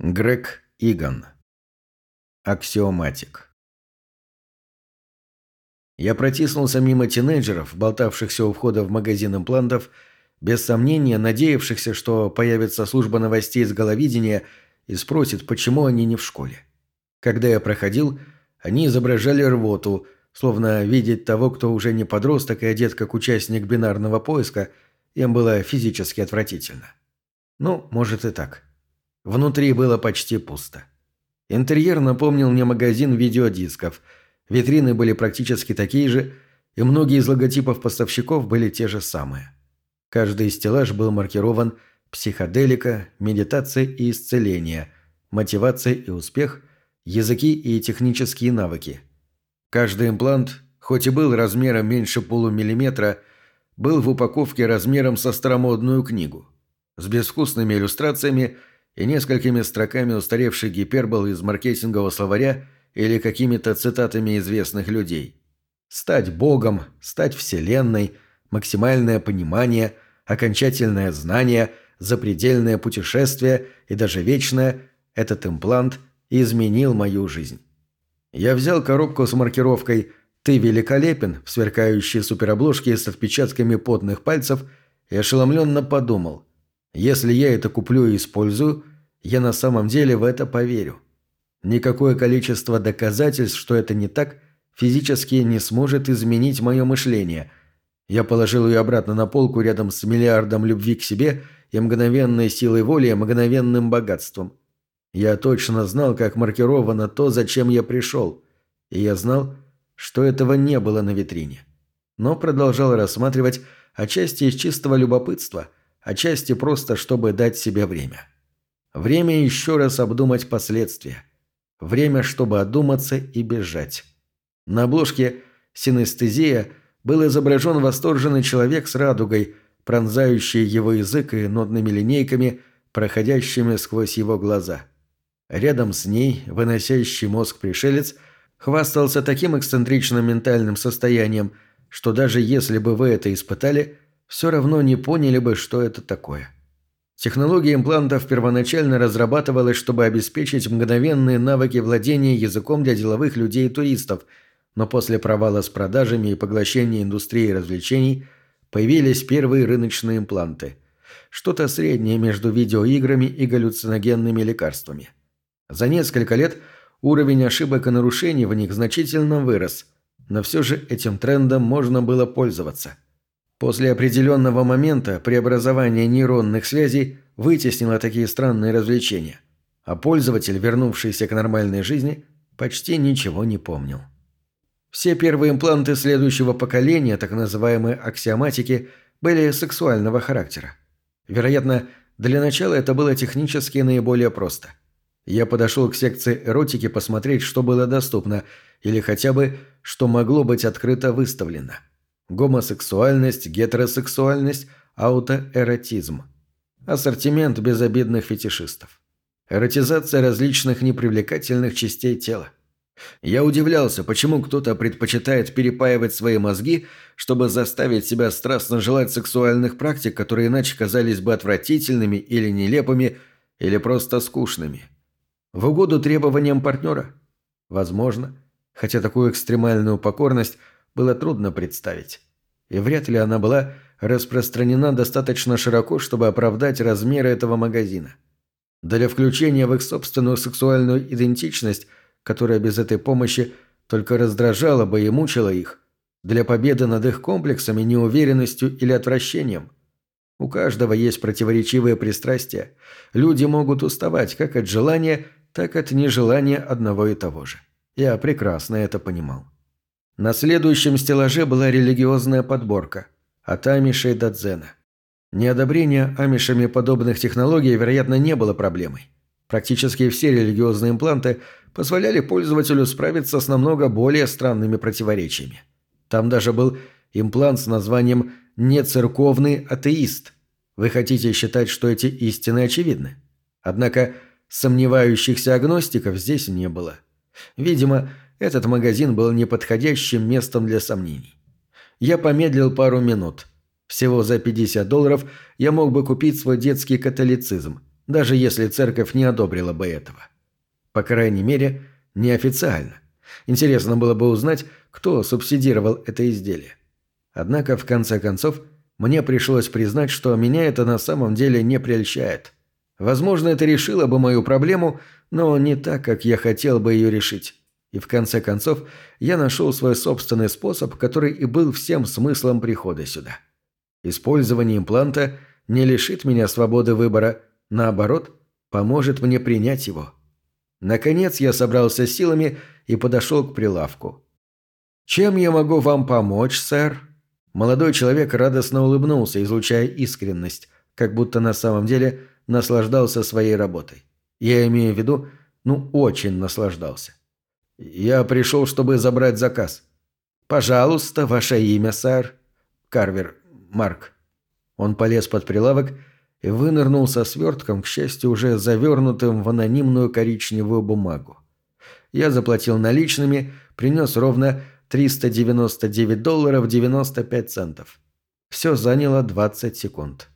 Грег Иган. Аксиоматик. Я протиснулся мимо тинейджеров, болтавшихся у входа в магазин имплантов, без сомнения надеявшихся, что появится служба новостей с головидения и спросит, почему они не в школе. Когда я проходил, они изображали рвоту, словно видеть того, кто уже не подросток и одет как участник бинарного поиска, им было физически отвратительно. Ну, может и так. Внутри было почти пусто. Интерьер напомнил мне магазин видеодисков. Витрины были практически такие же, и многие из логотипов поставщиков были те же самые. Каждый стеллаж был маркирован «Психоделика», «Медитация и исцеление», «Мотивация и успех», «Языки и технические навыки». Каждый имплант, хоть и был размером меньше полумиллиметра, был в упаковке размером со старомодную книгу, с безвкусными иллюстрациями и несколькими строками устаревших гипербол из маркетингового словаря или какими-то цитатами известных людей. Стать Богом, стать Вселенной, максимальное понимание, окончательное знание, запредельное путешествие и даже вечное – этот имплант изменил мою жизнь. Я взял коробку с маркировкой «Ты великолепен» в сверкающей суперобложке с отпечатками потных пальцев и ошеломленно подумал – если я это куплю и использую, я на самом деле в это поверю. Никакое количество доказательств, что это не так, физически не сможет изменить мое мышление. Я положил ее обратно на полку рядом с миллиардом любви к себе и мгновенной силой воли и мгновенным богатством. Я точно знал, как маркировано то, зачем я пришел. И я знал, что этого не было на витрине. Но продолжал рассматривать отчасти из чистого любопытства – отчасти просто, чтобы дать себе время. Время еще раз обдумать последствия. Время, чтобы одуматься и бежать. На обложке «Синестезия» был изображен восторженный человек с радугой, пронзающий его язык и нотными линейками, проходящими сквозь его глаза. Рядом с ней, выносящий мозг пришелец, хвастался таким эксцентричным ментальным состоянием, что даже если бы вы это испытали – все равно не поняли бы, что это такое. Технология имплантов первоначально разрабатывалась, чтобы обеспечить мгновенные навыки владения языком для деловых людей и туристов, но после провала с продажами и поглощения индустрии развлечений появились первые рыночные импланты. Что-то среднее между видеоиграми и галлюциногенными лекарствами. За несколько лет уровень ошибок и нарушений в них значительно вырос, но все же этим трендом можно было пользоваться – После определенного момента преобразование нейронных связей вытеснило такие странные развлечения, а пользователь, вернувшийся к нормальной жизни, почти ничего не помнил. Все первые импланты следующего поколения, так называемые аксиоматики, были сексуального характера. Вероятно, для начала это было технически наиболее просто. Я подошел к секции эротики посмотреть, что было доступно, или хотя бы, что могло быть открыто выставлено – Гомосексуальность, гетеросексуальность, аутоэротизм. Ассортимент безобидных фетишистов. Эротизация различных непривлекательных частей тела. Я удивлялся, почему кто-то предпочитает перепаивать свои мозги, чтобы заставить себя страстно желать сексуальных практик, которые иначе казались бы отвратительными или нелепыми, или просто скучными. В угоду требованиям партнера? Возможно. Хотя такую экстремальную покорность – было трудно представить. И вряд ли она была распространена достаточно широко, чтобы оправдать размеры этого магазина. Для включения в их собственную сексуальную идентичность, которая без этой помощи только раздражала бы и мучила их, для победы над их комплексами, неуверенностью или отвращением. У каждого есть противоречивые пристрастия. Люди могут уставать как от желания, так от нежелания одного и того же. Я прекрасно это понимал. На следующем стеллаже была религиозная подборка от амишей до дзена. Неодобрение амишами подобных технологий, вероятно, не было проблемой. Практически все религиозные импланты позволяли пользователю справиться с намного более странными противоречиями. Там даже был имплант с названием «нецерковный атеист». Вы хотите считать, что эти истины очевидны? Однако сомневающихся агностиков здесь не было. Видимо, этот магазин был неподходящим местом для сомнений. Я помедлил пару минут. Всего за 50 долларов я мог бы купить свой детский католицизм, даже если церковь не одобрила бы этого. По крайней мере, неофициально. Интересно было бы узнать, кто субсидировал это изделие. Однако, в конце концов, мне пришлось признать, что меня это на самом деле не прельщает. Возможно, это решило бы мою проблему, но не так, как я хотел бы ее решить. И в конце концов, я нашел свой собственный способ, который и был всем смыслом прихода сюда. Использование импланта не лишит меня свободы выбора, наоборот, поможет мне принять его. Наконец я собрался силами и подошел к прилавку. «Чем я могу вам помочь, сэр?» Молодой человек радостно улыбнулся, излучая искренность, как будто на самом деле наслаждался своей работой. Я имею в виду, ну, очень наслаждался. «Я пришел, чтобы забрать заказ». «Пожалуйста, ваше имя, сэр». «Карвер. Марк». Он полез под прилавок и вынырнул со свертком, к счастью, уже завернутым в анонимную коричневую бумагу. Я заплатил наличными, принес ровно 399 долларов 95 центов. Все заняло 20 секунд.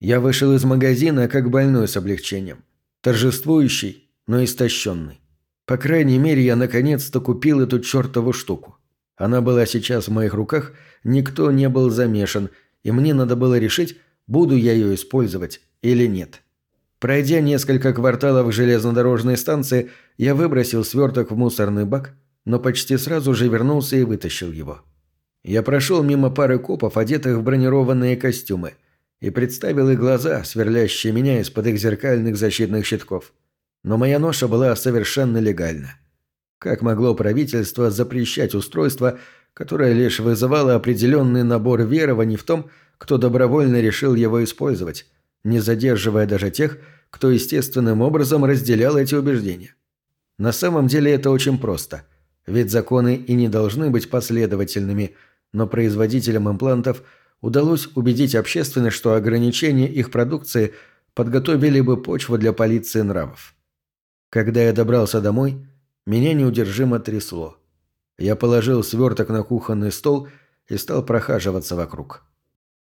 Я вышел из магазина как больной с облегчением. Торжествующий, но истощенный. По крайней мере, я наконец-то купил эту чертову штуку. Она была сейчас в моих руках, никто не был замешан, и мне надо было решить, буду я ее использовать или нет. Пройдя несколько кварталов железнодорожной станции, я выбросил сверток в мусорный бак, но почти сразу же вернулся и вытащил его. Я прошел мимо пары копов, одетых в бронированные костюмы, и представил их глаза, сверлящие меня из-под их зеркальных защитных щитков – но моя ноша была совершенно легальна. Как могло правительство запрещать устройство, которое лишь вызывало определенный набор верований в том, кто добровольно решил его использовать, не задерживая даже тех, кто естественным образом разделял эти убеждения? На самом деле это очень просто, ведь законы и не должны быть последовательными, но производителям имплантов удалось убедить общественность, что ограничение их продукции подготовили бы почву для полиции нравов. Когда я добрался домой, меня неудержимо трясло. Я положил сверток на кухонный стол и стал прохаживаться вокруг.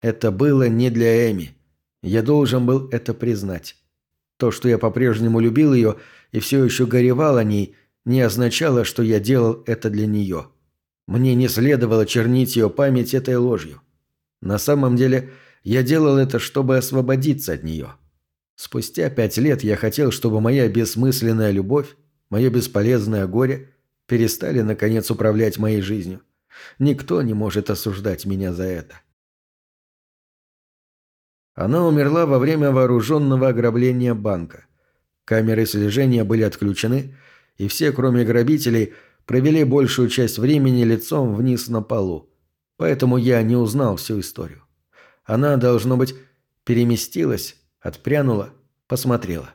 Это было не для Эми. Я должен был это признать. То, что я по-прежнему любил ее и все еще горевал о ней, не означало, что я делал это для нее. Мне не следовало чернить ее память этой ложью. На самом деле, я делал это, чтобы освободиться от нее. Спустя пять лет я хотел, чтобы моя бессмысленная любовь, мое бесполезное горе перестали, наконец, управлять моей жизнью. Никто не может осуждать меня за это. Она умерла во время вооруженного ограбления банка. Камеры слежения были отключены, и все, кроме грабителей, провели большую часть времени лицом вниз на полу. Поэтому я не узнал всю историю. Она, должно быть, переместилась Отпрянула, посмотрела.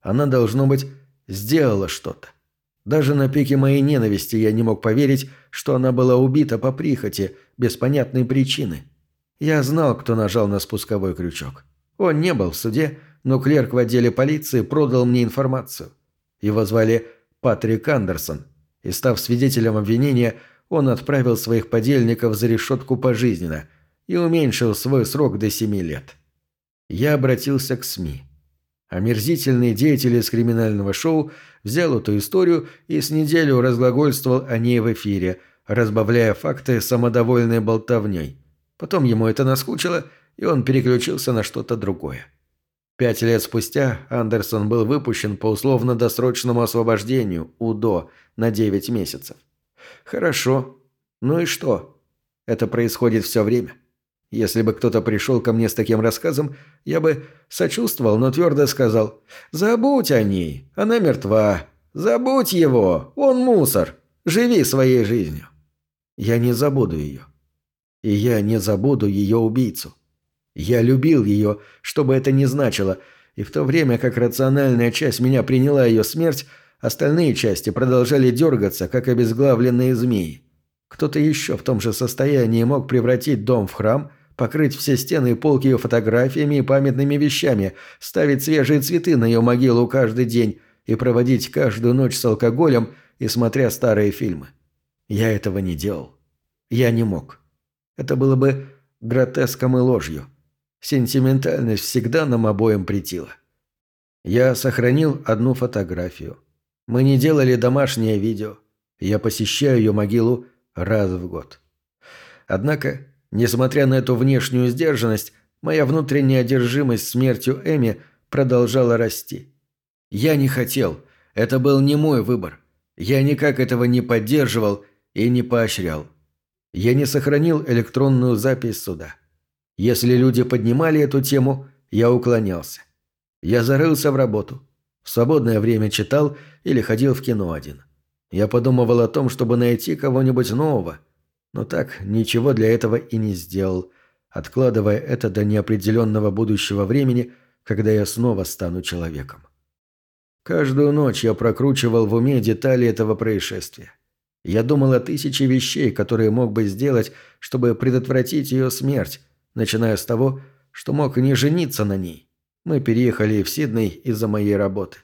Она, должно быть, сделала что-то. Даже на пике моей ненависти я не мог поверить, что она была убита по прихоти, без понятной причины. Я знал, кто нажал на спусковой крючок. Он не был в суде, но клерк в отделе полиции продал мне информацию. Его звали Патрик Андерсон, и, став свидетелем обвинения, он отправил своих подельников за решетку пожизненно и уменьшил свой срок до семи лет я обратился к СМИ. Омерзительный деятель из криминального шоу взял эту историю и с неделю разглагольствовал о ней в эфире, разбавляя факты самодовольной болтовней. Потом ему это наскучило, и он переключился на что-то другое. Пять лет спустя Андерсон был выпущен по условно-досрочному освобождению, УДО, на 9 месяцев. Хорошо. Ну и что? Это происходит все время. Если бы кто-то пришел ко мне с таким рассказом, я бы сочувствовал, но твердо сказал «Забудь о ней, она мертва. Забудь его, он мусор. Живи своей жизнью». Я не забуду ее. И я не забуду ее убийцу. Я любил ее, что бы это ни значило, и в то время как рациональная часть меня приняла ее смерть, остальные части продолжали дергаться, как обезглавленные змеи. Кто-то еще в том же состоянии мог превратить дом в храм – покрыть все стены и полки ее фотографиями и памятными вещами, ставить свежие цветы на ее могилу каждый день и проводить каждую ночь с алкоголем и смотря старые фильмы. Я этого не делал. Я не мог. Это было бы гротеском и ложью. Сентиментальность всегда нам обоим претила. Я сохранил одну фотографию. Мы не делали домашнее видео. Я посещаю ее могилу раз в год. Однако, несмотря на эту внешнюю сдержанность, моя внутренняя одержимость смертью Эми продолжала расти. Я не хотел. Это был не мой выбор. Я никак этого не поддерживал и не поощрял. Я не сохранил электронную запись суда. Если люди поднимали эту тему, я уклонялся. Я зарылся в работу. В свободное время читал или ходил в кино один. Я подумывал о том, чтобы найти кого-нибудь нового, но так ничего для этого и не сделал, откладывая это до неопределенного будущего времени, когда я снова стану человеком. Каждую ночь я прокручивал в уме детали этого происшествия. Я думал о тысяче вещей, которые мог бы сделать, чтобы предотвратить ее смерть, начиная с того, что мог не жениться на ней. Мы переехали в Сидней из-за моей работы.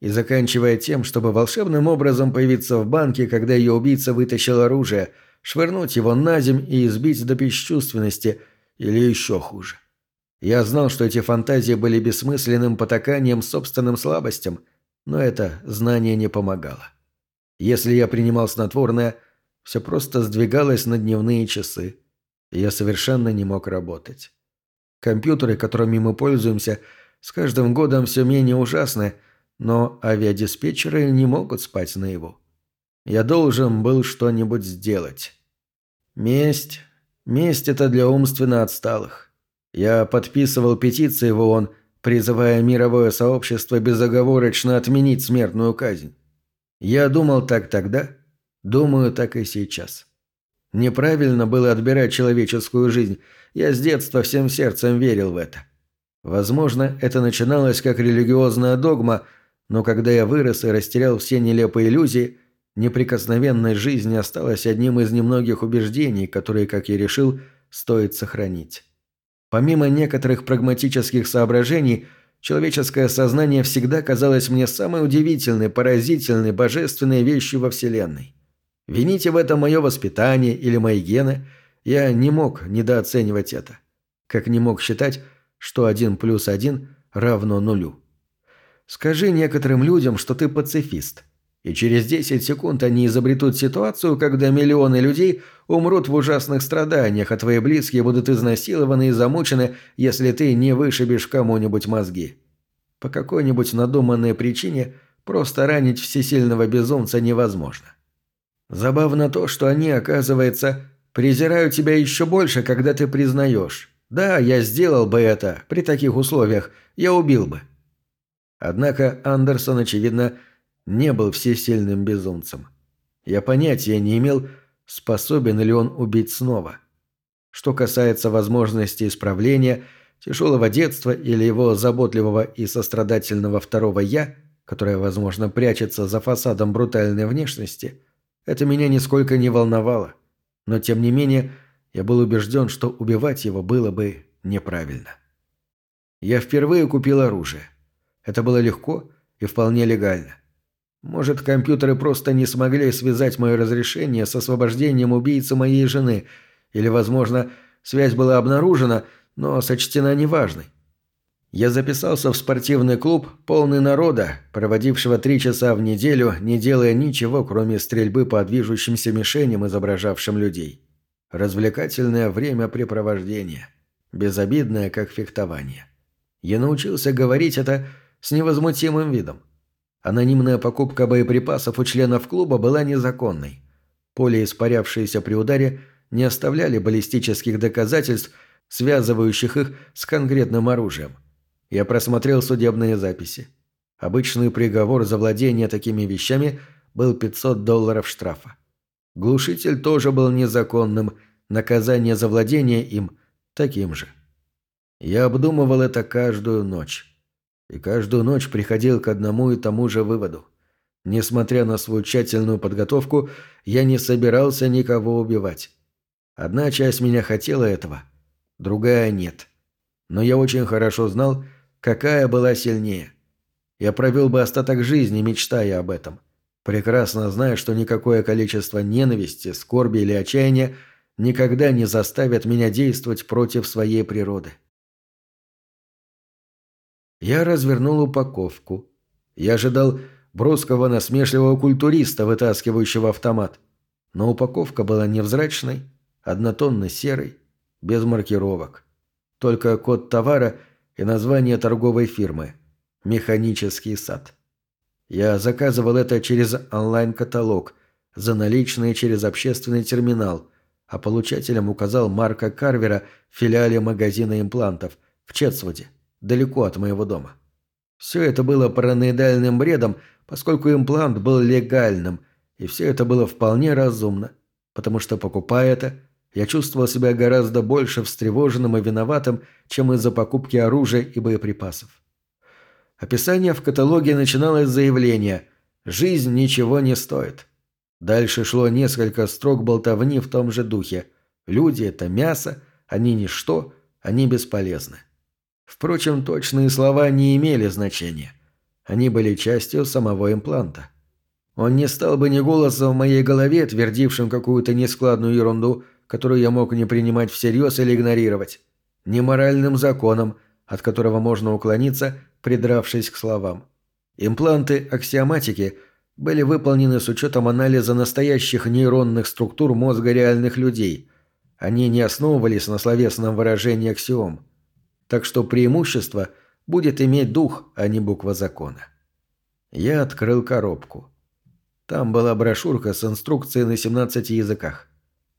И заканчивая тем, чтобы волшебным образом появиться в банке, когда ее убийца вытащил оружие, швырнуть его на земь и избить до бесчувственности, или еще хуже. Я знал, что эти фантазии были бессмысленным потаканием собственным слабостям, но это знание не помогало. Если я принимал снотворное, все просто сдвигалось на дневные часы, и я совершенно не мог работать. Компьютеры, которыми мы пользуемся, с каждым годом все менее ужасны, но авиадиспетчеры не могут спать наяву. Я должен был что-нибудь сделать. Месть. Месть – это для умственно отсталых. Я подписывал петиции в ООН, призывая мировое сообщество безоговорочно отменить смертную казнь. Я думал так тогда, думаю так и сейчас. Неправильно было отбирать человеческую жизнь. Я с детства всем сердцем верил в это. Возможно, это начиналось как религиозная догма, но когда я вырос и растерял все нелепые иллюзии, неприкосновенность жизни осталась одним из немногих убеждений, которые, как я решил, стоит сохранить. Помимо некоторых прагматических соображений, человеческое сознание всегда казалось мне самой удивительной, поразительной, божественной вещью во Вселенной. Вините в этом мое воспитание или мои гены, я не мог недооценивать это. Как не мог считать, что один плюс один равно нулю. Скажи некоторым людям, что ты пацифист, и через 10 секунд они изобретут ситуацию, когда миллионы людей умрут в ужасных страданиях, а твои близкие будут изнасилованы и замучены, если ты не вышибешь кому-нибудь мозги. По какой-нибудь надуманной причине просто ранить всесильного безумца невозможно. Забавно то, что они, оказывается, презирают тебя еще больше, когда ты признаешь. Да, я сделал бы это, при таких условиях, я убил бы. Однако Андерсон, очевидно, не был всесильным безумцем. Я понятия не имел, способен ли он убить снова. Что касается возможности исправления, тяжелого детства или его заботливого и сострадательного второго «я», которое, возможно, прячется за фасадом брутальной внешности – это меня нисколько не волновало, но тем не менее я был убежден, что убивать его было бы неправильно. Я впервые купил оружие. Это было легко и вполне легально. Может, компьютеры просто не смогли связать мое разрешение с освобождением убийцы моей жены, или, возможно, связь была обнаружена, но сочтена неважной. Я записался в спортивный клуб, полный народа, проводившего три часа в неделю, не делая ничего, кроме стрельбы по движущимся мишеням, изображавшим людей. Развлекательное времяпрепровождение. Безобидное, как фехтование. Я научился говорить это с невозмутимым видом. Анонимная покупка боеприпасов у членов клуба была незаконной. Поле, испарявшиеся при ударе, не оставляли баллистических доказательств, связывающих их с конкретным оружием. Я просмотрел судебные записи. Обычный приговор за владение такими вещами был 500 долларов штрафа. Глушитель тоже был незаконным, наказание за владение им таким же. Я обдумывал это каждую ночь. И каждую ночь приходил к одному и тому же выводу. Несмотря на свою тщательную подготовку, я не собирался никого убивать. Одна часть меня хотела этого, другая нет. Но я очень хорошо знал, какая была сильнее. Я провел бы остаток жизни, мечтая об этом, прекрасно зная, что никакое количество ненависти, скорби или отчаяния никогда не заставят меня действовать против своей природы. Я развернул упаковку. Я ожидал броского насмешливого культуриста, вытаскивающего автомат. Но упаковка была невзрачной, однотонно серой, без маркировок. Только код товара и название торговой фирмы – «Механический сад». Я заказывал это через онлайн-каталог, за наличные через общественный терминал, а получателям указал Марка Карвера в филиале магазина имплантов в Четсвуде, далеко от моего дома. Все это было параноидальным бредом, поскольку имплант был легальным, и все это было вполне разумно, потому что, покупая это, я чувствовал себя гораздо больше встревоженным и виноватым, чем из-за покупки оружия и боеприпасов. Описание в каталоге начиналось с заявления «Жизнь ничего не стоит». Дальше шло несколько строк болтовни в том же духе. Люди – это мясо, они ничто, они бесполезны. Впрочем, точные слова не имели значения. Они были частью самого импланта. Он не стал бы ни голосом в моей голове, твердившим какую-то нескладную ерунду, которую я мог не принимать всерьез или игнорировать, ни моральным законом, от которого можно уклониться, придравшись к словам. Импланты аксиоматики были выполнены с учетом анализа настоящих нейронных структур мозга реальных людей. Они не основывались на словесном выражении аксиом. Так что преимущество будет иметь дух, а не буква закона. Я открыл коробку. Там была брошюрка с инструкцией на 17 языках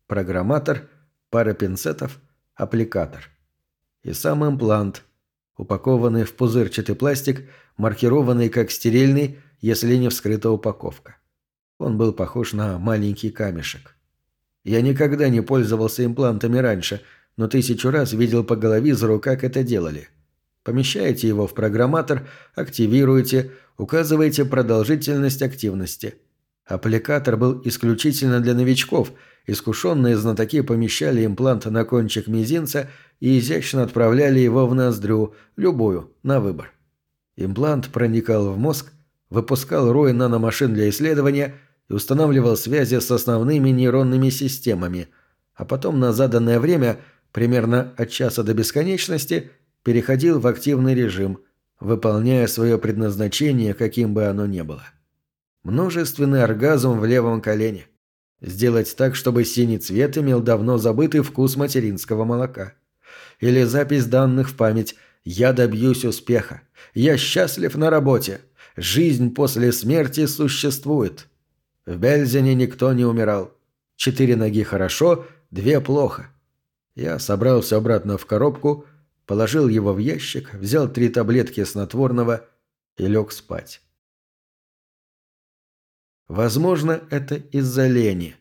программатор, пара пинцетов, аппликатор. И сам имплант, упакованный в пузырчатый пластик, маркированный как стерильный, если не вскрыта упаковка. Он был похож на маленький камешек. Я никогда не пользовался имплантами раньше, но тысячу раз видел по головизору, как это делали. Помещаете его в программатор, активируете, указываете продолжительность активности. Аппликатор был исключительно для новичков – искушенные знатоки помещали имплант на кончик мизинца и изящно отправляли его в ноздрю, любую, на выбор. Имплант проникал в мозг, выпускал рой наномашин для исследования и устанавливал связи с основными нейронными системами, а потом на заданное время, примерно от часа до бесконечности, переходил в активный режим, выполняя свое предназначение, каким бы оно ни было. Множественный оргазм в левом колене Сделать так, чтобы синий цвет имел давно забытый вкус материнского молока. Или запись данных в память «Я добьюсь успеха», «Я счастлив на работе», «Жизнь после смерти существует». В Бельзине никто не умирал. Четыре ноги хорошо, две плохо. Я собрал все обратно в коробку, положил его в ящик, взял три таблетки снотворного и лег спать. Возможно, это из-за лени.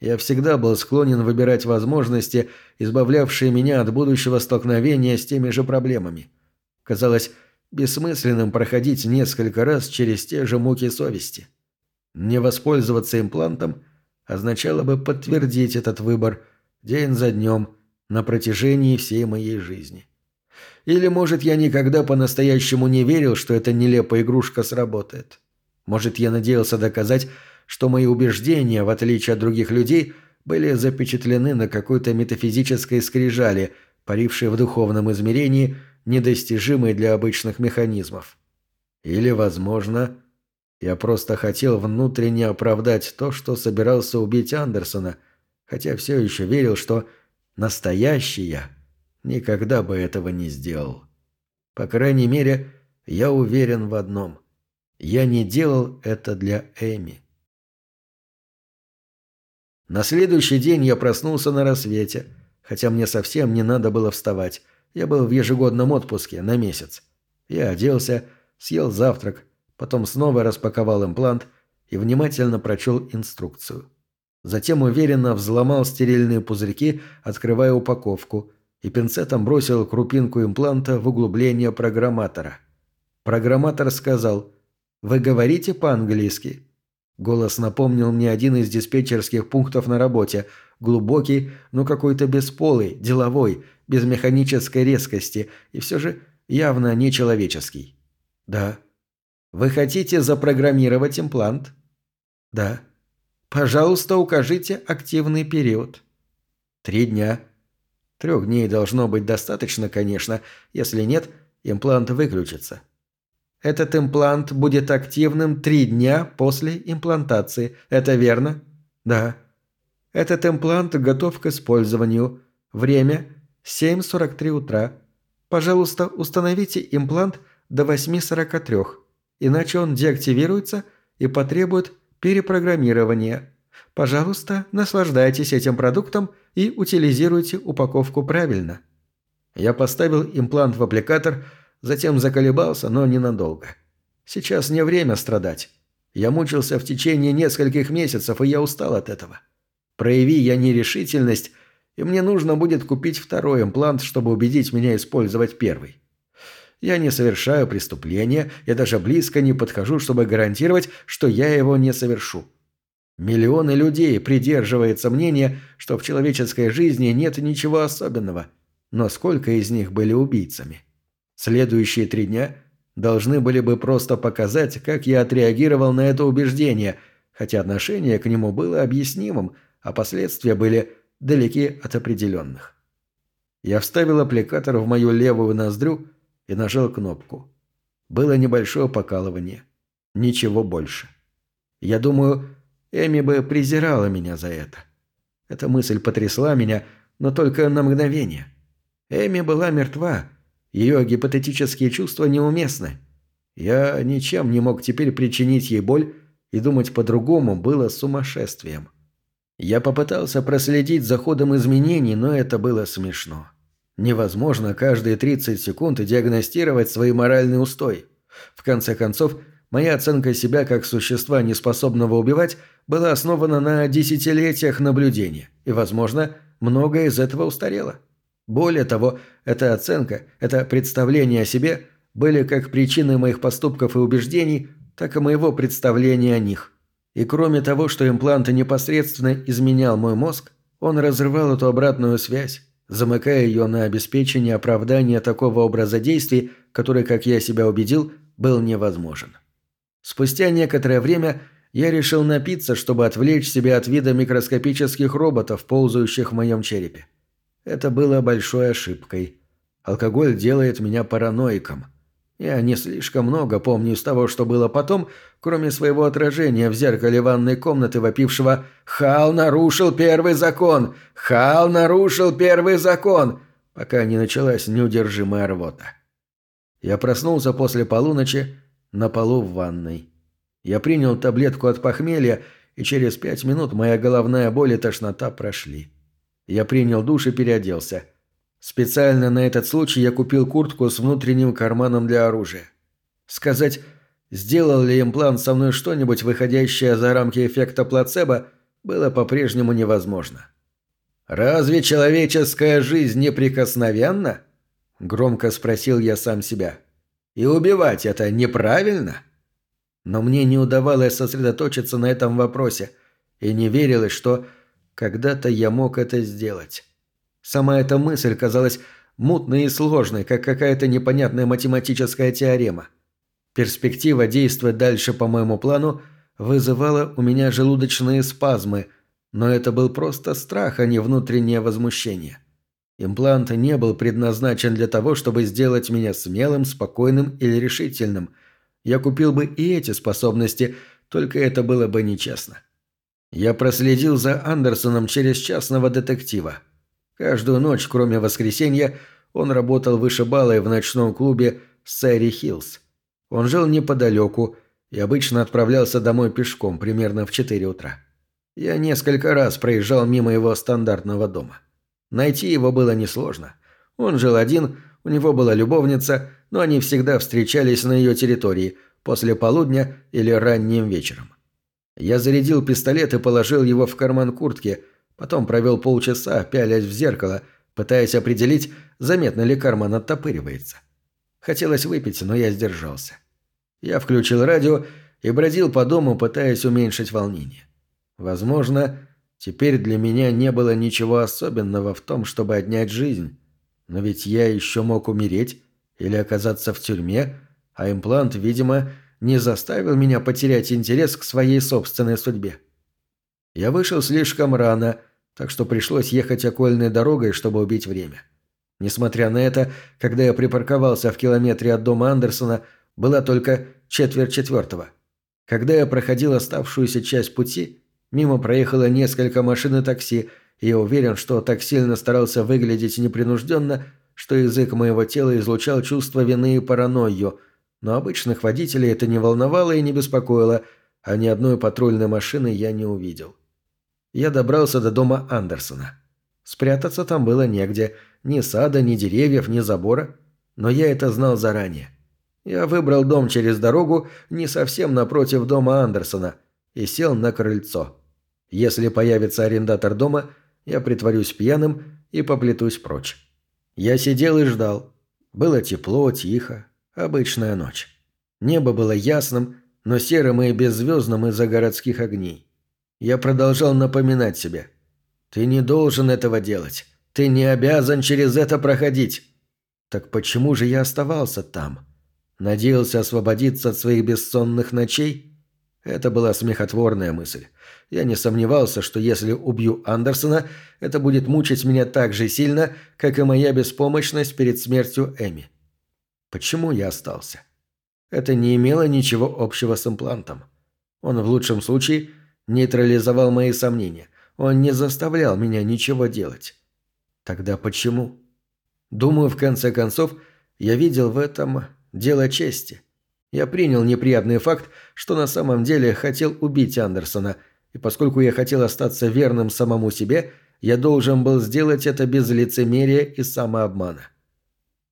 Я всегда был склонен выбирать возможности, избавлявшие меня от будущего столкновения с теми же проблемами. Казалось бессмысленным проходить несколько раз через те же муки совести. Не воспользоваться имплантом означало бы подтвердить этот выбор день за днем на протяжении всей моей жизни. Или, может, я никогда по-настоящему не верил, что эта нелепая игрушка сработает. Может, я надеялся доказать, что мои убеждения, в отличие от других людей, были запечатлены на какой-то метафизической скрижали, парившей в духовном измерении, недостижимой для обычных механизмов. Или, возможно, я просто хотел внутренне оправдать то, что собирался убить Андерсона, хотя все еще верил, что настоящий я никогда бы этого не сделал. По крайней мере, я уверен в одном – я не делал это для Эми. На следующий день я проснулся на рассвете, хотя мне совсем не надо было вставать. Я был в ежегодном отпуске на месяц. Я оделся, съел завтрак, потом снова распаковал имплант и внимательно прочел инструкцию. Затем уверенно взломал стерильные пузырьки, открывая упаковку, и пинцетом бросил крупинку импланта в углубление программатора. Программатор сказал – «Вы говорите по-английски?» Голос напомнил мне один из диспетчерских пунктов на работе. Глубокий, но какой-то бесполый, деловой, без механической резкости и все же явно нечеловеческий. «Да». «Вы хотите запрограммировать имплант?» «Да». «Пожалуйста, укажите активный период». «Три дня». «Трех дней должно быть достаточно, конечно. Если нет, имплант выключится. Этот имплант будет активным три дня после имплантации. Это верно? Да. Этот имплант готов к использованию. Время 7.43 утра. Пожалуйста, установите имплант до 8.43, иначе он деактивируется и потребует перепрограммирования. Пожалуйста, наслаждайтесь этим продуктом и утилизируйте упаковку правильно. Я поставил имплант в аппликатор, затем заколебался, но ненадолго. Сейчас не время страдать. Я мучился в течение нескольких месяцев, и я устал от этого. Прояви я нерешительность, и мне нужно будет купить второй имплант, чтобы убедить меня использовать первый. Я не совершаю преступления, я даже близко не подхожу, чтобы гарантировать, что я его не совершу. Миллионы людей придерживаются мнения, что в человеческой жизни нет ничего особенного. Но сколько из них были убийцами? Следующие три дня должны были бы просто показать, как я отреагировал на это убеждение, хотя отношение к нему было объяснимым, а последствия были далеки от определенных. Я вставил аппликатор в мою левую ноздрю и нажал кнопку. Было небольшое покалывание. Ничего больше. Я думаю, Эми бы презирала меня за это. Эта мысль потрясла меня, но только на мгновение. Эми была мертва. Ее гипотетические чувства неуместны. Я ничем не мог теперь причинить ей боль, и думать по-другому было сумасшествием. Я попытался проследить за ходом изменений, но это было смешно. Невозможно каждые 30 секунд диагностировать свой моральный устой. В конце концов, моя оценка себя как существа, неспособного убивать, была основана на десятилетиях наблюдения, и, возможно, многое из этого устарело. Более того, эта оценка, это представление о себе были как причиной моих поступков и убеждений, так и моего представления о них. И кроме того, что имплант непосредственно изменял мой мозг, он разрывал эту обратную связь, замыкая ее на обеспечение оправдания такого образа действий, который, как я себя убедил, был невозможен. Спустя некоторое время я решил напиться, чтобы отвлечь себя от вида микроскопических роботов, ползающих в моем черепе. Это было большой ошибкой. Алкоголь делает меня параноиком. Я не слишком много помню из того, что было потом, кроме своего отражения в зеркале ванной комнаты, вопившего «Хал нарушил первый закон! Хал нарушил первый закон!» пока не началась неудержимая рвота. Я проснулся после полуночи на полу в ванной. Я принял таблетку от похмелья, и через пять минут моя головная боль и тошнота прошли. Я принял душ и переоделся. Специально на этот случай я купил куртку с внутренним карманом для оружия. Сказать Сделал ли имплант со мной что-нибудь, выходящее за рамки эффекта плацебо, было по-прежнему невозможно. «Разве человеческая жизнь неприкосновенна?» – громко спросил я сам себя. «И убивать это неправильно?» Но мне не удавалось сосредоточиться на этом вопросе, и не верилось, что когда-то я мог это сделать. Сама эта мысль казалась мутной и сложной, как какая-то непонятная математическая теорема. Перспектива действовать дальше по моему плану вызывала у меня желудочные спазмы, но это был просто страх, а не внутреннее возмущение. Имплант не был предназначен для того, чтобы сделать меня смелым, спокойным или решительным. Я купил бы и эти способности, только это было бы нечестно. Я проследил за Андерсоном через частного детектива. Каждую ночь, кроме воскресенья, он работал вышибалой в ночном клубе «Сэри Хиллз». Он жил неподалеку и обычно отправлялся домой пешком примерно в 4 утра. Я несколько раз проезжал мимо его стандартного дома. Найти его было несложно. Он жил один, у него была любовница, но они всегда встречались на ее территории после полудня или ранним вечером. Я зарядил пистолет и положил его в карман куртки, потом провел полчаса, пялясь в зеркало, пытаясь определить, заметно ли карман оттопыривается. Хотелось выпить, но я сдержался. Я включил радио и бродил по дому, пытаясь уменьшить волнение. Возможно, теперь для меня не было ничего особенного в том, чтобы отнять жизнь. Но ведь я еще мог умереть или оказаться в тюрьме, а имплант, видимо, не заставил меня потерять интерес к своей собственной судьбе. Я вышел слишком рано, так что пришлось ехать окольной дорогой, чтобы убить время. Несмотря на это, когда я припарковался в километре от дома Андерсона, была только четверть четвертого. Когда я проходил оставшуюся часть пути, мимо проехало несколько машин и такси, и я уверен, что так сильно старался выглядеть непринужденно, что язык моего тела излучал чувство вины и паранойю, но обычных водителей это не волновало и не беспокоило, а ни одной патрульной машины я не увидел. Я добрался до дома Андерсона. Спрятаться там было негде, ни сада, ни деревьев, ни забора, но я это знал заранее. Я выбрал дом через дорогу, не совсем напротив дома Андерсона, и сел на крыльцо. Если появится арендатор дома, я притворюсь пьяным и поплетусь прочь. Я сидел и ждал. Было тепло, тихо, обычная ночь. Небо было ясным, но серым и беззвездным из-за городских огней. Я продолжал напоминать себе. «Ты не должен этого делать. Ты не обязан через это проходить». Так почему же я оставался там? Надеялся освободиться от своих бессонных ночей? Это была смехотворная мысль. Я не сомневался, что если убью Андерсона, это будет мучить меня так же сильно, как и моя беспомощность перед смертью Эми. Почему я остался? Это не имело ничего общего с имплантом. Он в лучшем случае нейтрализовал мои сомнения. Он не заставлял меня ничего делать. Тогда почему? Думаю, в конце концов, я видел в этом дело чести. Я принял неприятный факт, что на самом деле хотел убить Андерсона – и поскольку я хотел остаться верным самому себе, я должен был сделать это без лицемерия и самообмана.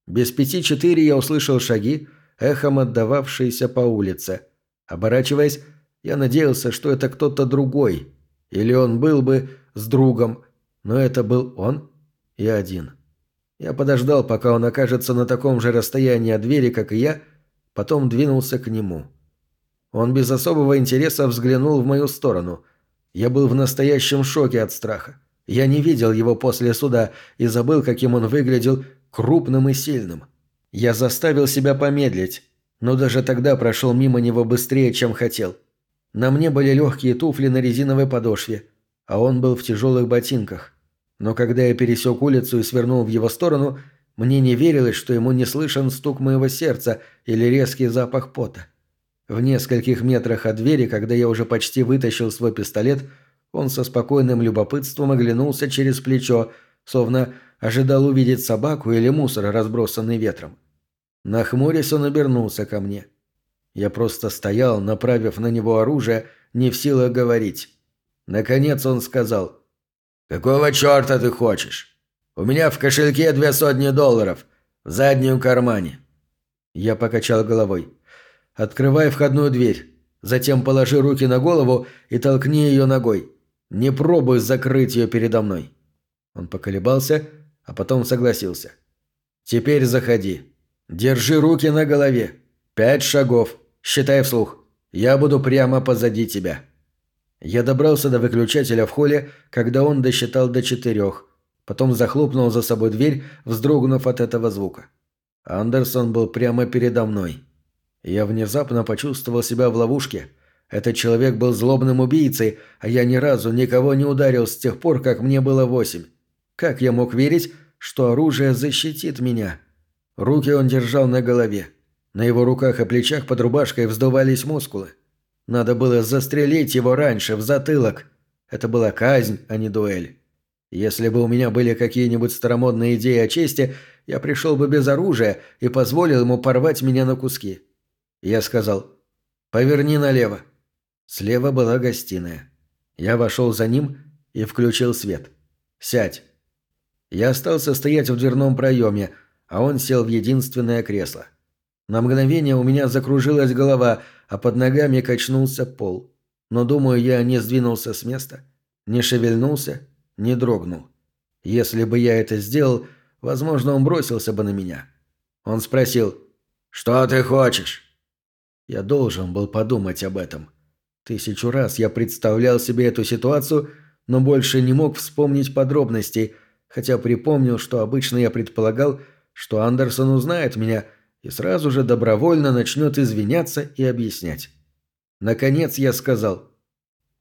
Без пяти четыре я услышал шаги, эхом отдававшиеся по улице. Оборачиваясь, я надеялся, что это кто-то другой, или он был бы с другом, но это был он и один. Я подождал, пока он окажется на таком же расстоянии от двери, как и я, потом двинулся к нему. Он без особого интереса взглянул в мою сторону – я был в настоящем шоке от страха. Я не видел его после суда и забыл, каким он выглядел крупным и сильным. Я заставил себя помедлить, но даже тогда прошел мимо него быстрее, чем хотел. На мне были легкие туфли на резиновой подошве, а он был в тяжелых ботинках. Но когда я пересек улицу и свернул в его сторону, мне не верилось, что ему не слышен стук моего сердца или резкий запах пота. В нескольких метрах от двери, когда я уже почти вытащил свой пистолет, он со спокойным любопытством оглянулся через плечо, словно ожидал увидеть собаку или мусор, разбросанный ветром. Нахмурясь, он обернулся ко мне. Я просто стоял, направив на него оружие, не в силах говорить. Наконец он сказал. «Какого черта ты хочешь? У меня в кошельке две сотни долларов, в заднем кармане». Я покачал головой. Открывай входную дверь. Затем положи руки на голову и толкни ее ногой. Не пробуй закрыть ее передо мной». Он поколебался, а потом согласился. «Теперь заходи. Держи руки на голове. Пять шагов. Считай вслух. Я буду прямо позади тебя». Я добрался до выключателя в холле, когда он досчитал до четырех. Потом захлопнул за собой дверь, вздрогнув от этого звука. Андерсон был прямо передо мной. Я внезапно почувствовал себя в ловушке. Этот человек был злобным убийцей, а я ни разу никого не ударил с тех пор, как мне было восемь. Как я мог верить, что оружие защитит меня? Руки он держал на голове. На его руках и плечах под рубашкой вздувались мускулы. Надо было застрелить его раньше, в затылок. Это была казнь, а не дуэль. Если бы у меня были какие-нибудь старомодные идеи о чести, я пришел бы без оружия и позволил ему порвать меня на куски. Я сказал «Поверни налево». Слева была гостиная. Я вошел за ним и включил свет. «Сядь». Я остался стоять в дверном проеме, а он сел в единственное кресло. На мгновение у меня закружилась голова, а под ногами качнулся пол. Но, думаю, я не сдвинулся с места, не шевельнулся, не дрогнул. Если бы я это сделал, возможно, он бросился бы на меня. Он спросил «Что ты хочешь?» Я должен был подумать об этом. Тысячу раз я представлял себе эту ситуацию, но больше не мог вспомнить подробностей, хотя припомнил, что обычно я предполагал, что Андерсон узнает меня и сразу же добровольно начнет извиняться и объяснять. Наконец я сказал,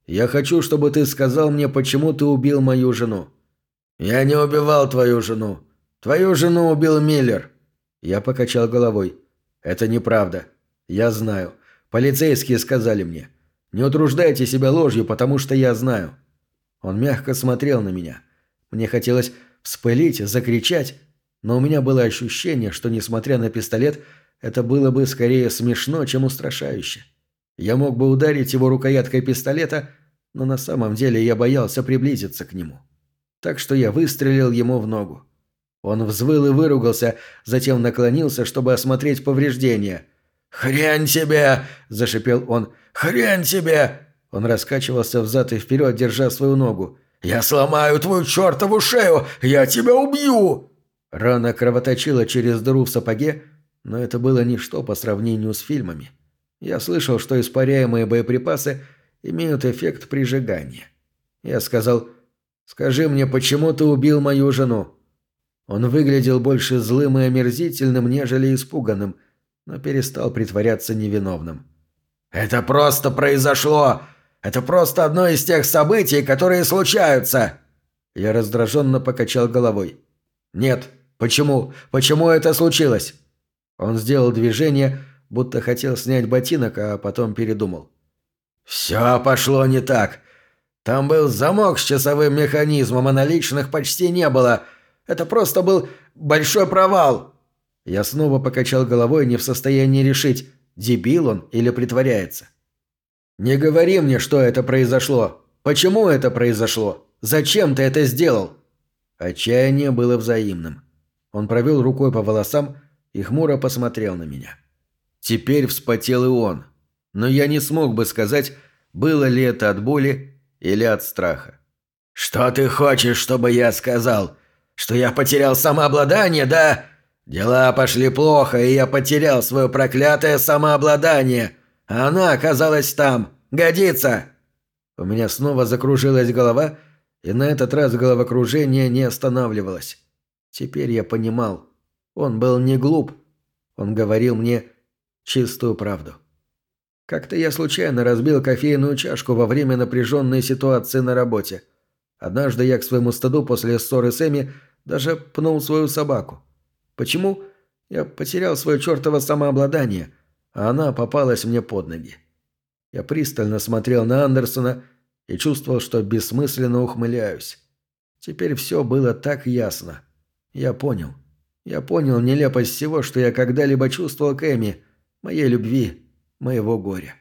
«Я хочу, чтобы ты сказал мне, почему ты убил мою жену». «Я не убивал твою жену. Твою жену убил Миллер». Я покачал головой. «Это неправда. Я знаю. Полицейские сказали мне. Не утруждайте себя ложью, потому что я знаю». Он мягко смотрел на меня. Мне хотелось вспылить, закричать, но у меня было ощущение, что, несмотря на пистолет, это было бы скорее смешно, чем устрашающе. Я мог бы ударить его рукояткой пистолета, но на самом деле я боялся приблизиться к нему. Так что я выстрелил ему в ногу. Он взвыл и выругался, затем наклонился, чтобы осмотреть повреждения. «Хрень тебе!» – зашипел он. «Хрень тебе!» Он раскачивался взад и вперед, держа свою ногу. «Я сломаю твою чертову шею! Я тебя убью!» Рана кровоточила через дыру в сапоге, но это было ничто по сравнению с фильмами. Я слышал, что испаряемые боеприпасы имеют эффект прижигания. Я сказал, «Скажи мне, почему ты убил мою жену?» Он выглядел больше злым и омерзительным, нежели испуганным, но перестал притворяться невиновным. «Это просто произошло! Это просто одно из тех событий, которые случаются!» Я раздраженно покачал головой. «Нет, почему? Почему это случилось?» Он сделал движение, будто хотел снять ботинок, а потом передумал. «Все пошло не так. Там был замок с часовым механизмом, а наличных почти не было. Это просто был большой провал!» Я снова покачал головой, не в состоянии решить, дебил он или притворяется. «Не говори мне, что это произошло. Почему это произошло? Зачем ты это сделал?» Отчаяние было взаимным. Он провел рукой по волосам и хмуро посмотрел на меня. Теперь вспотел и он. Но я не смог бы сказать, было ли это от боли или от страха. «Что ты хочешь, чтобы я сказал? Что я потерял самообладание, да? Дела пошли плохо, и я потерял свое проклятое самообладание. А она оказалась там. Годится!» У меня снова закружилась голова, и на этот раз головокружение не останавливалось. Теперь я понимал. Он был не глуп. Он говорил мне чистую правду. Как-то я случайно разбил кофейную чашку во время напряженной ситуации на работе. Однажды я к своему стыду после ссоры с Эми даже пнул свою собаку. Почему? Я потерял свое чертово самообладание, а она попалась мне под ноги. Я пристально смотрел на Андерсона и чувствовал, что бессмысленно ухмыляюсь. Теперь все было так ясно. Я понял. Я понял нелепость всего, что я когда-либо чувствовал к Эми, моей любви, моего горя.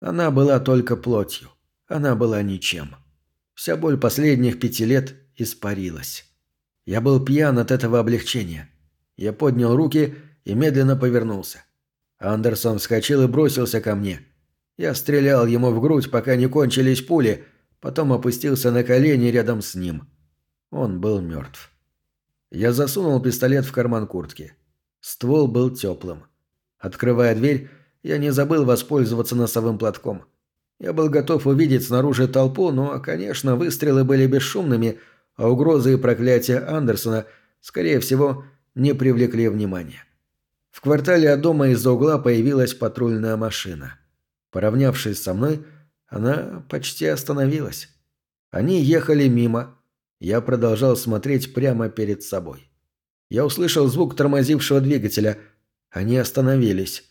Она была только плотью. Она была ничем. Вся боль последних пяти лет испарилась. Я был пьян от этого облегчения. Я поднял руки и медленно повернулся. Андерсон вскочил и бросился ко мне. Я стрелял ему в грудь, пока не кончились пули, потом опустился на колени рядом с ним. Он был мертв. Я засунул пистолет в карман куртки. Ствол был теплым. Открывая дверь, я не забыл воспользоваться носовым платком. Я был готов увидеть снаружи толпу, но, конечно, выстрелы были бесшумными, а угрозы и проклятия Андерсона, скорее всего, не привлекли внимания. В квартале от дома из-за угла появилась патрульная машина. Поравнявшись со мной, она почти остановилась. Они ехали мимо. Я продолжал смотреть прямо перед собой. Я услышал звук тормозившего двигателя. Они остановились.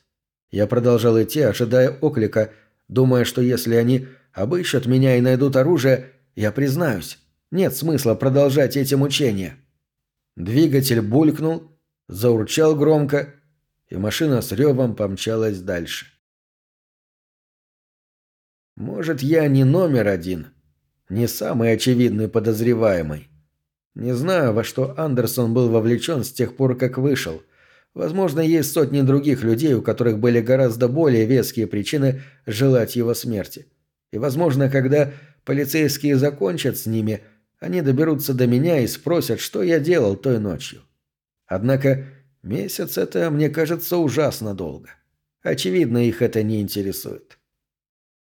Я продолжал идти, ожидая оклика – думая, что если они обыщут меня и найдут оружие, я признаюсь. Нет смысла продолжать эти мучения. Двигатель булькнул, заурчал громко, и машина с ревом помчалась дальше. Может, я не номер один, не самый очевидный подозреваемый. Не знаю, во что Андерсон был вовлечен с тех пор, как вышел – Возможно, есть сотни других людей, у которых были гораздо более веские причины желать его смерти. И, возможно, когда полицейские закончат с ними, они доберутся до меня и спросят, что я делал той ночью. Однако месяц это, мне кажется, ужасно долго. Очевидно, их это не интересует.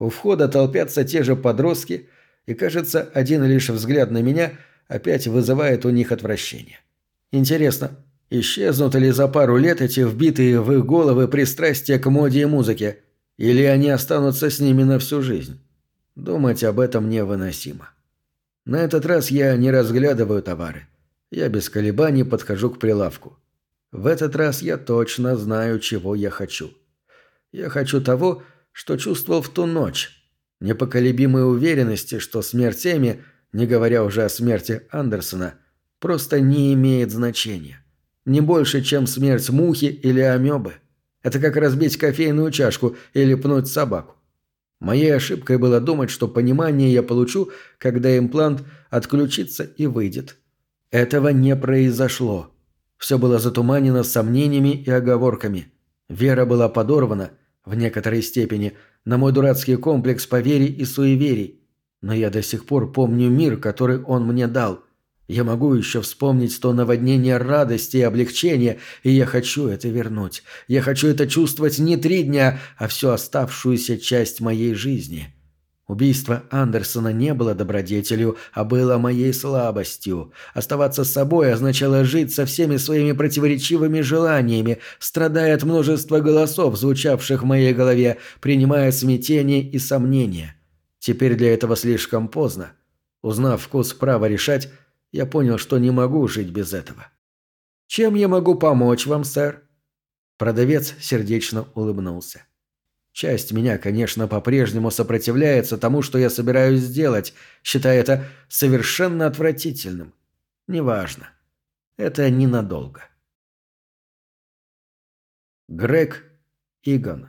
У входа толпятся те же подростки, и, кажется, один лишь взгляд на меня опять вызывает у них отвращение. Интересно, Исчезнут ли за пару лет эти вбитые в их головы пристрастия к моде и музыке, или они останутся с ними на всю жизнь? Думать об этом невыносимо. На этот раз я не разглядываю товары. Я без колебаний подхожу к прилавку. В этот раз я точно знаю, чего я хочу. Я хочу того, что чувствовал в ту ночь. Непоколебимой уверенности, что смерть Эми, не говоря уже о смерти Андерсона, просто не имеет значения. Не больше, чем смерть мухи или амебы. Это как разбить кофейную чашку или пнуть собаку. Моей ошибкой было думать, что понимание я получу, когда имплант отключится и выйдет. Этого не произошло. Все было затуманено сомнениями и оговорками. Вера была подорвана, в некоторой степени, на мой дурацкий комплекс поверий и суеверий. Но я до сих пор помню мир, который он мне дал. Я могу еще вспомнить то наводнение радости и облегчения, и я хочу это вернуть. Я хочу это чувствовать не три дня, а всю оставшуюся часть моей жизни. Убийство Андерсона не было добродетелью, а было моей слабостью. Оставаться с собой означало жить со всеми своими противоречивыми желаниями, страдая от множества голосов, звучавших в моей голове, принимая смятение и сомнения. Теперь для этого слишком поздно. Узнав вкус права решать, я понял, что не могу жить без этого. «Чем я могу помочь вам, сэр?» Продавец сердечно улыбнулся. Часть меня, конечно, по-прежнему сопротивляется тому, что я собираюсь сделать, считая это совершенно отвратительным. Неважно. Это ненадолго. Грег Игон.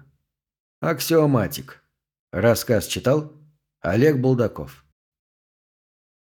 Аксиоматик. Рассказ читал Олег Булдаков.